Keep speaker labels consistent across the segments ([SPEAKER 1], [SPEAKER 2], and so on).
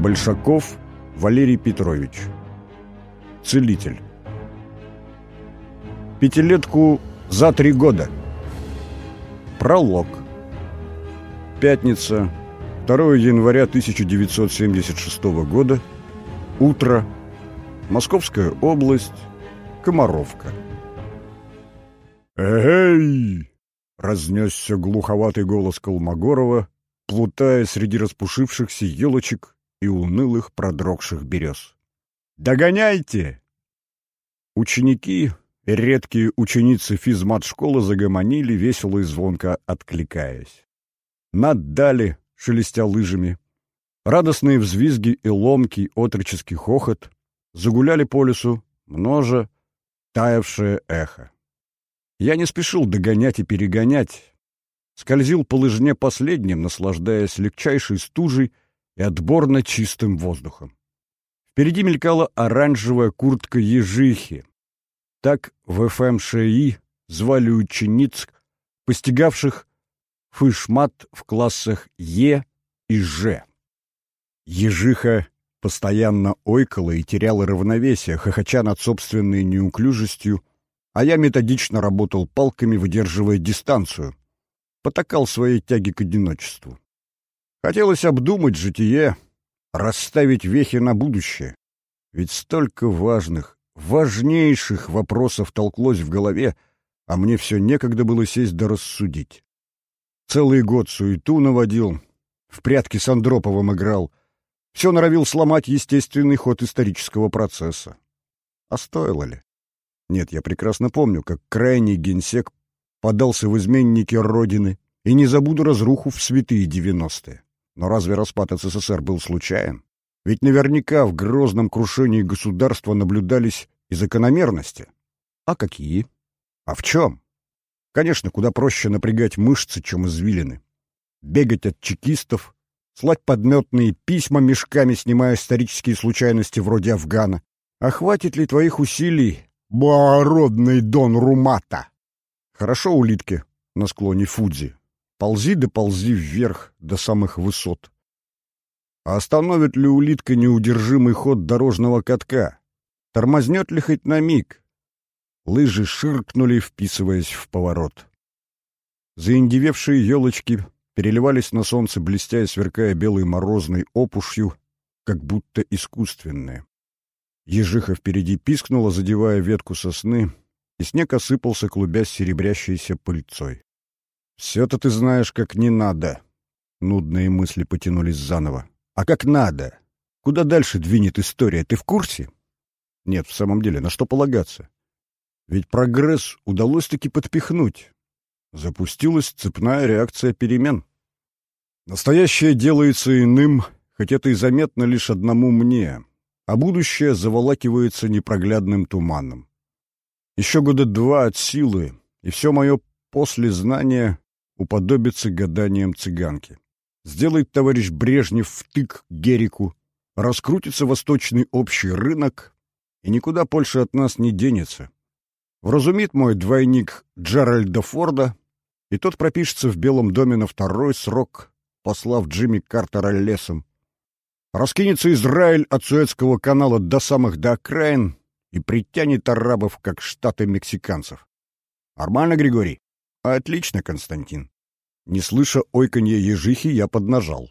[SPEAKER 1] Большаков Валерий Петрович. Целитель. Пятилетку за три года. Пролог. Пятница, 2 января 1976 года. Утро. Московская область. Комаровка. «Эй!» — разнесся глуховатый голос Колмогорова, плутая среди распушившихся елочек и унылых продрогших берез. «Догоняйте!» Ученики, редкие ученицы физмат-школы загомонили, весело и звонко откликаясь. Наддали, шелестя лыжами. Радостные взвизги и ломкий отроческий хохот загуляли по лесу, множе таявшее эхо. Я не спешил догонять и перегонять, скользил по лыжне последним, наслаждаясь легчайшей стужей и отборно чистым воздухом. Впереди мелькала оранжевая куртка ежихи. Так в ФМШИ звали учениц, постигавших фышмат в классах Е и Ж. Ежиха постоянно ойкала и теряла равновесие, хохоча над собственной неуклюжестью, а я методично работал палками, выдерживая дистанцию. Потакал своей тяги к одиночеству. Хотелось обдумать житие, расставить вехи на будущее. Ведь столько важных, важнейших вопросов толклось в голове, а мне все некогда было сесть да рассудить. Целый год суету наводил, в прятки с Андроповым играл, все норовил сломать естественный ход исторического процесса. А стоило ли? Нет, я прекрасно помню, как крайний генсек подался в изменники Родины, и не забуду разруху в святые девяностые. Но разве распад СССР был случайен? Ведь наверняка в грозном крушении государства наблюдались и закономерности. А какие? А в чем? Конечно, куда проще напрягать мышцы, чем извилины. Бегать от чекистов, слать подметные письма мешками, снимая исторические случайности вроде Афгана. А хватит ли твоих усилий Благородный Дон Румата! Хорошо улитки на склоне Фудзи. Ползи да ползи вверх до самых высот. А остановит ли улитка неудержимый ход дорожного катка? Тормознет ли хоть на миг? Лыжи ширкнули, вписываясь в поворот. Заиндевевшие елочки переливались на солнце, блестя и сверкая белой морозной опушью, как будто искусственные. Ежиха впереди пискнула, задевая ветку сосны, и снег осыпался, клубясь серебрящейся пыльцой. «Все-то ты знаешь, как не надо!» Нудные мысли потянулись заново. «А как надо? Куда дальше двинет история? Ты в курсе?» «Нет, в самом деле, на что полагаться? Ведь прогресс удалось-таки подпихнуть. Запустилась цепная реакция перемен. Настоящее делается иным, хоть это и заметно лишь одному мне а будущее заволакивается непроглядным туманом. Еще года два от силы, и все мое послезнание уподобится гаданиям цыганки. Сделает товарищ Брежнев втык Герику, раскрутится восточный общий рынок, и никуда больше от нас не денется. Вразумит мой двойник Джеральда Форда, и тот пропишется в Белом доме на второй срок, послав Джимми Картера лесом. Раскинется Израиль от Суэцкого канала до самых до окраин и притянет арабов, как штаты мексиканцев. Нормально, Григорий? Отлично, Константин. Не слыша ойканья ежихи, я поднажал.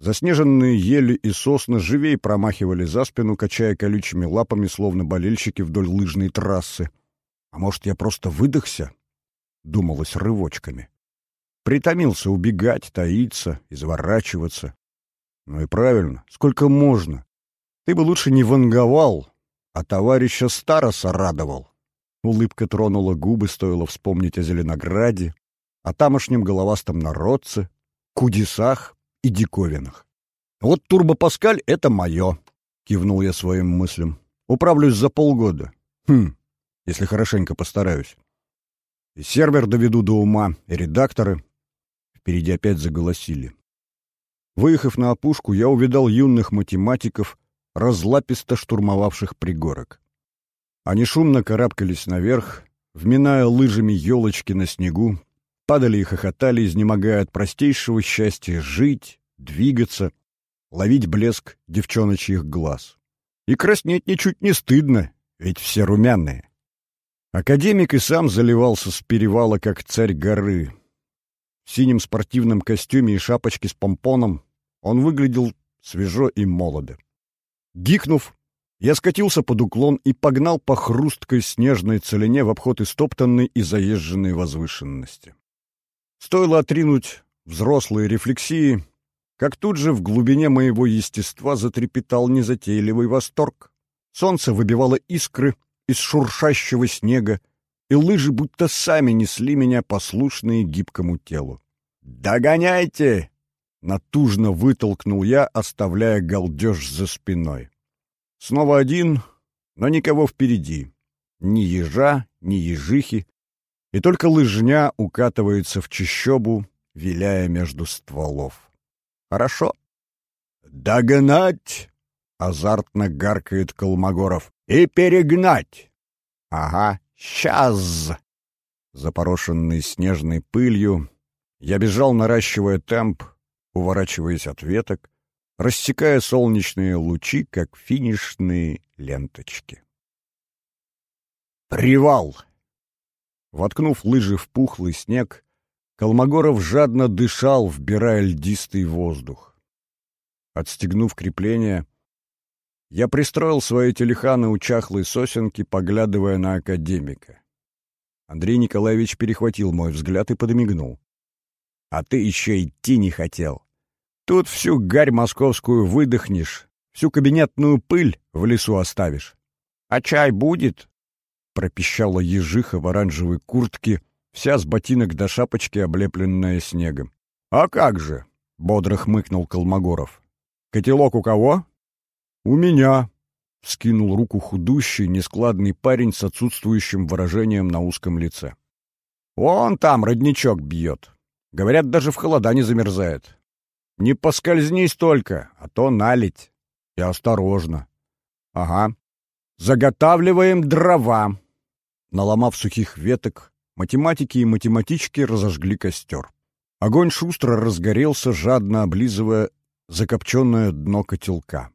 [SPEAKER 1] Заснеженные ели и сосны живей промахивали за спину, качая колючими лапами, словно болельщики вдоль лыжной трассы. А может, я просто выдохся? Думалось рывочками. Притомился убегать, таиться, изворачиваться. Ну и правильно, сколько можно? Ты бы лучше не ванговал, а товарища Староса радовал. Улыбка тронула губы, стоило вспомнить о Зеленограде, о тамошнем головастом народце, кудесах и диковинах. «Вот Турбопаскаль — это мое», — кивнул я своим мыслям. «Управлюсь за полгода. Хм, если хорошенько постараюсь. И сервер доведу до ума, и редакторы». Впереди опять заголосили. Выехав на опушку, я увидал юных математиков, разлаписто штурмовавших пригорок. Они шумно карабкались наверх, вминая лыжами елочки на снегу, падали и хохотали, изнемогая от простейшего счастья жить, двигаться, ловить блеск девчоночьих глаз. И краснеть ничуть не стыдно, ведь все румяные. Академик и сам заливался с перевала, как царь горы. В синем спортивном костюме и шапочке с помпоном он выглядел свежо и молодо. Гикнув, я скатился под уклон и погнал по хрусткой снежной целине в обход истоптанной и заезженной возвышенности. Стоило отринуть взрослые рефлексии, как тут же в глубине моего естества затрепетал незатейливый восторг. Солнце выбивало искры из шуршащего снега, и лыжи будто сами несли меня послушные гибкому телу. «Догоняйте!» — натужно вытолкнул я, оставляя галдеж за спиной. Снова один, но никого впереди. Ни ежа, ни ежихи, и только лыжня укатывается в чащобу, виляя между стволов. Хорошо. «Догнать!» — азартно гаркает Колмогоров. «И перегнать!» «Ага, сейчас!» Запорошенный снежной пылью, я бежал, наращивая темп, уворачиваясь от веток, рассекая солнечные лучи, как финишные ленточки. «Привал!» Воткнув лыжи в пухлый снег, Колмогоров жадно дышал, вбирая льдистый воздух. Отстегнув крепление, я пристроил свои телеханы у чахлой сосенки, поглядывая на академика. Андрей Николаевич перехватил мой взгляд и подмигнул. «А ты еще идти не хотел. Тут всю гарь московскую выдохнешь, всю кабинетную пыль в лесу оставишь. А чай будет?» — пропищала ежиха в оранжевой куртке, вся с ботинок до шапочки, облепленная снегом. «А как же!» — бодро хмыкнул Колмогоров. «Котелок у кого?» «У меня!» — скинул руку худущий, нескладный парень с отсутствующим выражением на узком лице. «Вон там родничок бьет. Говорят, даже в холода не замерзает. Не поскользнись только, а то налить. И осторожно. Ага. Заготавливаем дрова». Наломав сухих веток, Математики и математички разожгли костер. Огонь шустро разгорелся, жадно облизывая закопченное дно котелка.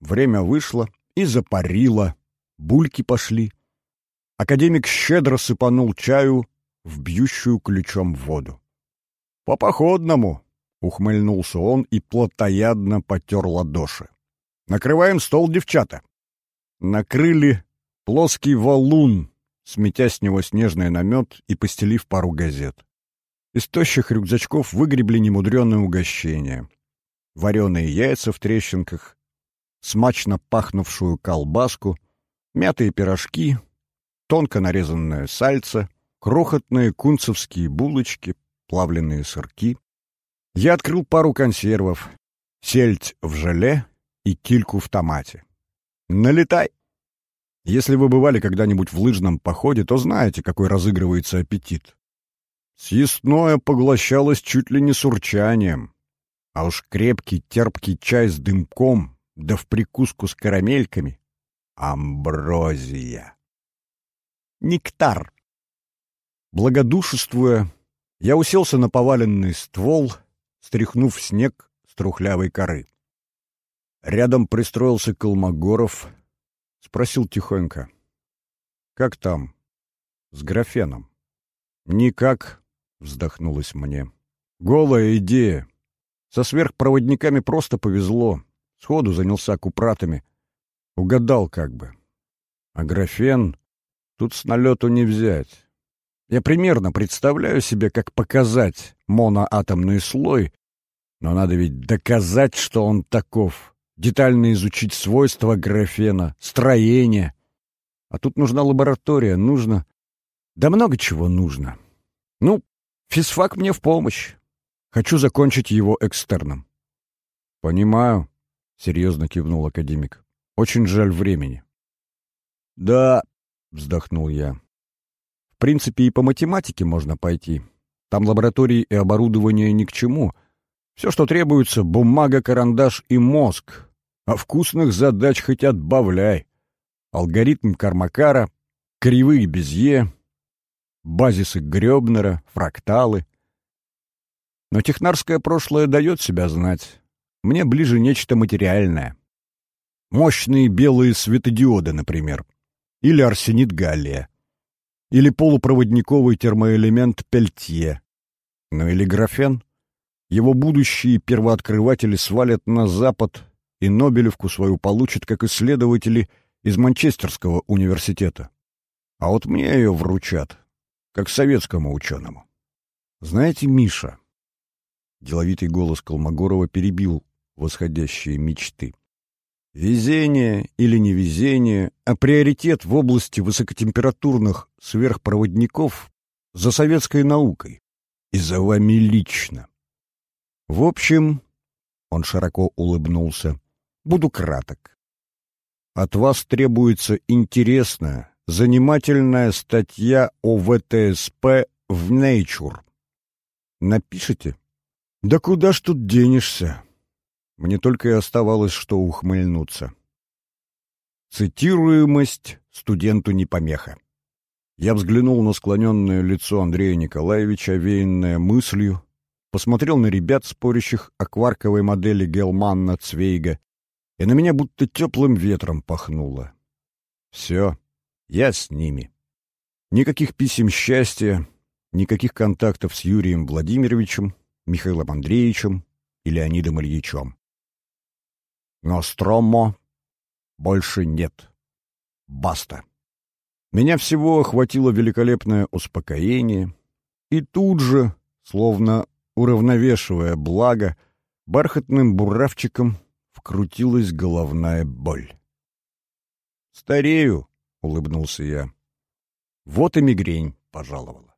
[SPEAKER 1] Время вышло и запарило, бульки пошли. Академик щедро сыпанул чаю в бьющую ключом воду. «По походному!» — ухмыльнулся он и плотоядно потер ладоши. «Накрываем стол, девчата!» Накрыли плоский валун сметя с него снежный намет и постелив пару газет. Из тощих рюкзачков выгребли немудреное угощение. Вареные яйца в трещинках, смачно пахнувшую колбаску, мятые пирожки, тонко нарезанное сальце, крохотные кунцевские булочки, плавленые сырки. Я открыл пару консервов, сельдь в желе и кильку в томате. «Налетай!» Если вы бывали когда-нибудь в лыжном походе, то знаете, какой разыгрывается аппетит. Съестное поглощалось чуть ли не с урчанием. А уж крепкий терпкий чай с дымком, да в прикуску с карамельками — амброзия. Нектар. Благодушествуя, я уселся на поваленный ствол, стряхнув снег с трухлявой коры. Рядом пристроился Колмогоров — Спросил тихонько. «Как там? С графеном?» «Никак», — вздохнулось мне. «Голая идея. Со сверхпроводниками просто повезло. Сходу занялся купратами. Угадал как бы. А графен тут с налету не взять. Я примерно представляю себе, как показать моноатомный слой, но надо ведь доказать, что он таков детально изучить свойства графена, строение. А тут нужна лаборатория, нужно... Да много чего нужно. Ну, физфак мне в помощь. Хочу закончить его экстерном. Понимаю, — серьезно кивнул академик. Очень жаль времени. Да, — вздохнул я. В принципе, и по математике можно пойти. Там лаборатории и оборудование ни к чему. Все, что требуется — бумага, карандаш и мозг. А вкусных задач хоть отбавляй. Алгоритм Кармакара, кривые Безье, базисы Грёбнера, фракталы. Но технарское прошлое дает себя знать. мне ближе нечто материальное. Мощные белые светодиоды, например. Или арсенит галлия. Или полупроводниковый термоэлемент пельтье. Ну или графен. Его будущие первооткрыватели свалят на Запад и Нобелевку свою получат как исследователи из Манчестерского университета. А вот мне ее вручат, как советскому ученому. Знаете, Миша, деловитый голос Колмогорова перебил восходящие мечты. Везение или невезение, а приоритет в области высокотемпературных сверхпроводников за советской наукой и за вами лично. В общем, он широко улыбнулся, буду краток. От вас требуется интересная, занимательная статья о ВТСП в Nature. Напишите? Да куда ж тут денешься? Мне только и оставалось, что ухмыльнуться. Цитируемость студенту не помеха. Я взглянул на склоненное лицо Андрея Николаевича, овеянное мыслью, посмотрел на ребят, спорящих о кварковой модели Гелманна Цвейга, и на меня будто теплым ветром пахнуло. Все, я с ними. Никаких писем счастья, никаких контактов с Юрием Владимировичем, Михаилом Андреевичем и Леонидом Ильичем. Но Стромо больше нет. Баста. Меня всего охватило великолепное успокоение, и тут же, словно уравновешивая благо, бархатным буравчиком вкрутилась головная боль. «Старею», — улыбнулся я. «Вот и мигрень пожаловала».